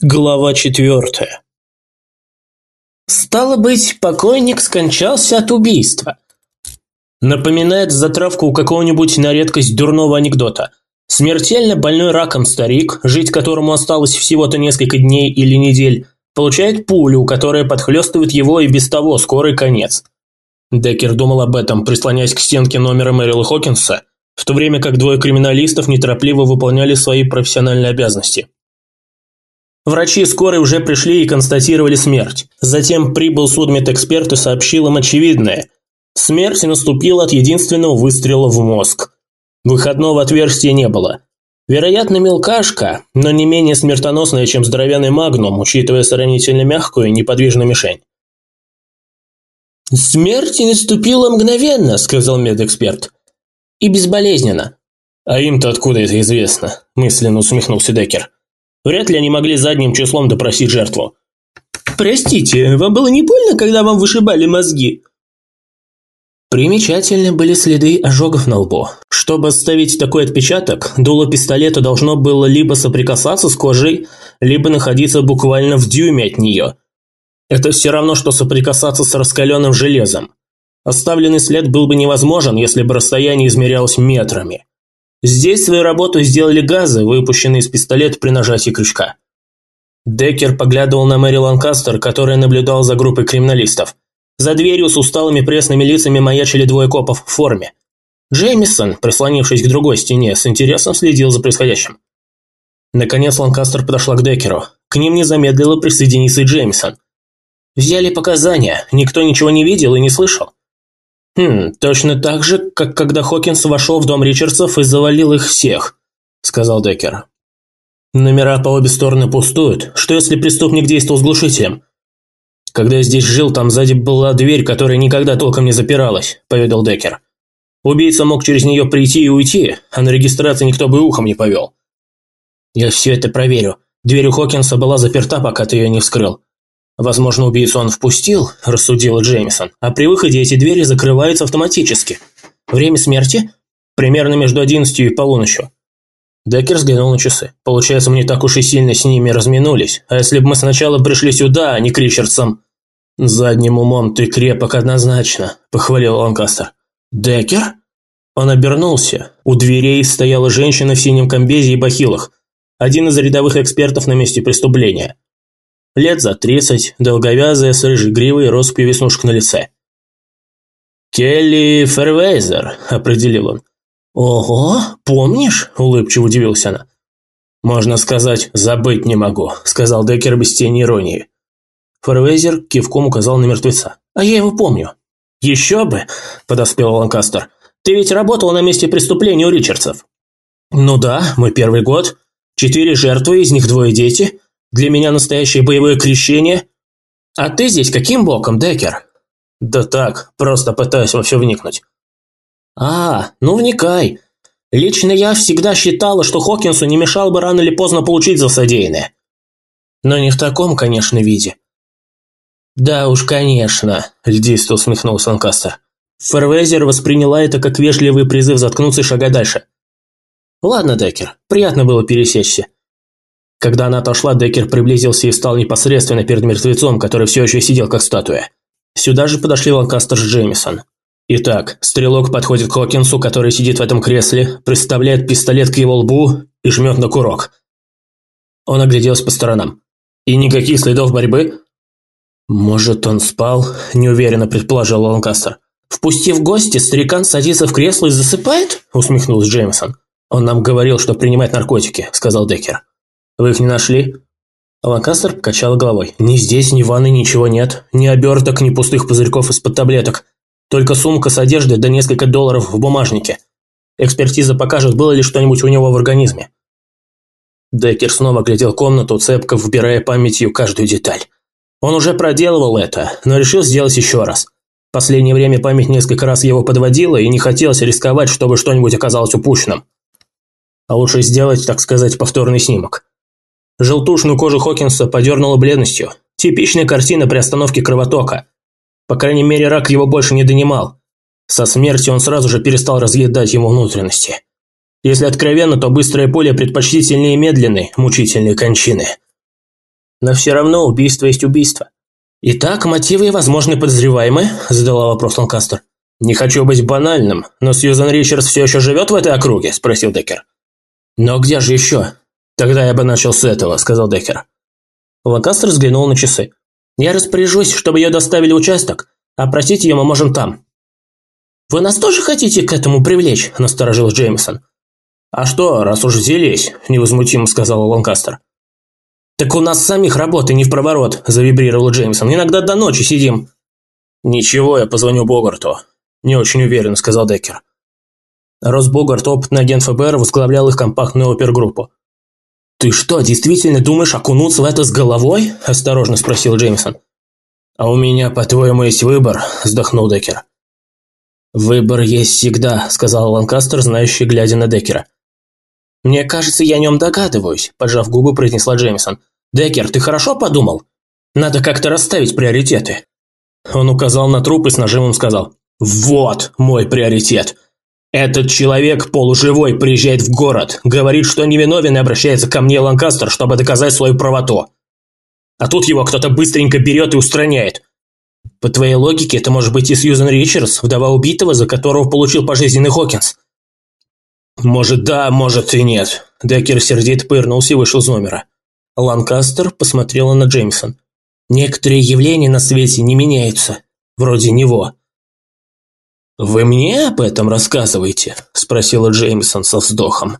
Глава четвертая. Стало быть, покойник скончался от убийства. Напоминает затравку какого-нибудь на редкость дурного анекдота. Смертельно больной раком старик, жить которому осталось всего-то несколько дней или недель, получает пулю, которая подхлестывает его и без того скорый конец. Деккер думал об этом, прислоняясь к стенке номера Мэрила Хокинса, в то время как двое криминалистов неторопливо выполняли свои профессиональные обязанности. Врачи скорой уже пришли и констатировали смерть. Затем прибыл судмедэксперт и сообщил им очевидное. Смерть наступила от единственного выстрела в мозг. Выходного отверстия не было. Вероятно, мелкашка, но не менее смертоносная, чем здоровенный магнум, учитывая сравнительно мягкую и неподвижную мишень. «Смерть наступила мгновенно», – сказал медэксперт. «И безболезненно». «А им-то откуда это известно?» – мысленно усмехнулся Деккер. Вряд ли они могли задним числом допросить жертву. «Простите, вам было не больно, когда вам вышибали мозги?» Примечательны были следы ожогов на лбу. Чтобы оставить такой отпечаток, дуло пистолета должно было либо соприкасаться с кожей, либо находиться буквально в дюйме от нее. Это все равно, что соприкасаться с раскаленным железом. Оставленный след был бы невозможен, если бы расстояние измерялось метрами. Здесь свою работу сделали газы, выпущенные из пистолета при нажатии крючка. Деккер поглядывал на Мэри Ланкастер, которая наблюдала за группой криминалистов. За дверью с усталыми пресными лицами маячили двое копов в форме. Джеймисон, прислонившись к другой стене, с интересом следил за происходящим. Наконец Ланкастер подошла к Деккеру. К ним не замедлила присоединиться и Джеймисон. Взяли показания, никто ничего не видел и не слышал. «Хм, точно так же, как когда Хокинс вошел в дом Ричардсов и завалил их всех», – сказал Деккер. «Номера по обе стороны пустуют. Что если преступник действовал с глушителем?» «Когда я здесь жил, там сзади была дверь, которая никогда толком не запиралась», – поведал Деккер. «Убийца мог через нее прийти и уйти, а на регистрации никто бы ухом не повел». «Я все это проверю. Дверь у Хокинса была заперта, пока ты ее не вскрыл. «Возможно, убийцу он впустил», – рассудила Джеймисон, «а при выходе эти двери закрываются автоматически. Время смерти? Примерно между одиннадцатью и полуночью». Деккер взглянул на часы. «Получается, мы не так уж и сильно с ними разминулись. А если бы мы сначала пришли сюда, а не к Ричардсам?» «Задним умом ты крепок однозначно», – похвалил Ланкастер. «Деккер?» Он обернулся. У дверей стояла женщина в синем комбезе и бахилах. Один из рядовых экспертов на месте преступления. Лет за тридцать, долговязая, с рыжей гривой россыпью веснушек на лице. «Келли Фервейзер», – определил он. «Ого, помнишь?» – улыбчиво удивилась она. «Можно сказать, забыть не могу», – сказал Деккер без тени иронии. Фервейзер кивком указал на мертвеца. «А я его помню». «Еще бы!» – подоспел Ланкастер. «Ты ведь работал на месте преступления у Ричардсов». «Ну да, мой первый год. Четыре жертвы, из них двое дети. Для меня настоящее боевое крещение. А ты здесь каким боком, Деккер? Да так, просто пытаюсь во все вникнуть. А, ну вникай. Лично я всегда считала, что Хокинсу не мешало бы рано или поздно получить за содеянное. Но не в таком, конечно, виде. Да уж, конечно, льдисто усмехнулся Ланкастер. Фервезер восприняла это как вежливый призыв заткнуться и шагать дальше. Ладно, Деккер, приятно было пересечься. Когда она отошла, Деккер приблизился и встал непосредственно перед мертвецом, который все еще сидел как статуя. Сюда же подошли Ланкастер с Джеймисон. Итак, стрелок подходит к Хокинсу, который сидит в этом кресле, приставляет пистолет к его лбу и жмет на курок. Он огляделся по сторонам. И никаких следов борьбы? Может, он спал? Неуверенно предположил Ланкастер. «Впустив гостя, старикан садится в кресло и засыпает?» – усмехнулся Джеймисон. «Он нам говорил, что принимает наркотики», – сказал Деккер. Вы их не нашли?» Ланкастер покачал головой. «Ни здесь, ни в ванной ничего нет. Ни оберток, ни пустых пузырьков из-под таблеток. Только сумка с одеждой да несколько долларов в бумажнике. Экспертиза покажет, было ли что-нибудь у него в организме». Деккер снова глядел комнату, цепко вбирая памятью каждую деталь. Он уже проделывал это, но решил сделать еще раз. В последнее время память несколько раз его подводила, и не хотелось рисковать, чтобы что-нибудь оказалось упущенным. А лучше сделать, так сказать, повторный снимок. Желтушную кожу Хокинса подернула бледностью. Типичная картина при остановке кровотока. По крайней мере, рак его больше не донимал. Со смертью он сразу же перестал разъедать ему внутренности. Если откровенно, то быстрая пуля предпочтительнее медленной, мучительной кончины. Но все равно убийство есть убийство. «Итак, мотивы и возможные подозреваемые?» – задала вопрос Ланкастер. «Не хочу быть банальным, но Сьюзан Ричардс все еще живет в этой округе?» – спросил Деккер. «Но где же еще?» «Тогда я бы начал с этого», – сказал Деккер. Ланкастер взглянул на часы. «Я распоряжусь, чтобы ее доставили в участок. Опросить ее мы можем там». «Вы нас тоже хотите к этому привлечь?» – насторожил Джеймсон. «А что, раз уж взялись?» – невозмутимо сказал Ланкастер. «Так у нас самих работы не в проворот», – завибрировал Джеймсон. «Иногда до ночи сидим». «Ничего, я позвоню Богарту». «Не очень уверен», – сказал Деккер. Рос Богарт, опытный агент ФБР, возглавлял их компактную опергруппу. «Ты что, действительно думаешь окунуться в это с головой?» – осторожно спросил Джеймсон. «А у меня, по-твоему, есть выбор?» – вздохнул Деккер. «Выбор есть всегда», – сказал Ланкастер, знающий, глядя на Деккера. «Мне кажется, я о нем догадываюсь», – поджав губы, произнесла Джеймсон. «Деккер, ты хорошо подумал? Надо как-то расставить приоритеты». Он указал на труп и с нажимом сказал. «Вот мой приоритет. Этот человек полуживой приезжает в город, говорит, что невиновен и обращается ко мне, Ланкастер, чтобы доказать свою правоту. А тут его кто-то быстренько берет и устраняет. По твоей логике, это может быть и Сьюзен Ричардс, вдова убитого, за которого получил пожизненный Хокинс. Может да, может и нет. Деккер сердито пырнулся и вышел из номера. Ланкастер посмотрела на Джеймсон. Некоторые явления на свете не меняются. Вроде него. «Вы мне об этом рассказываете?» – спросила Джеймсон со вздохом.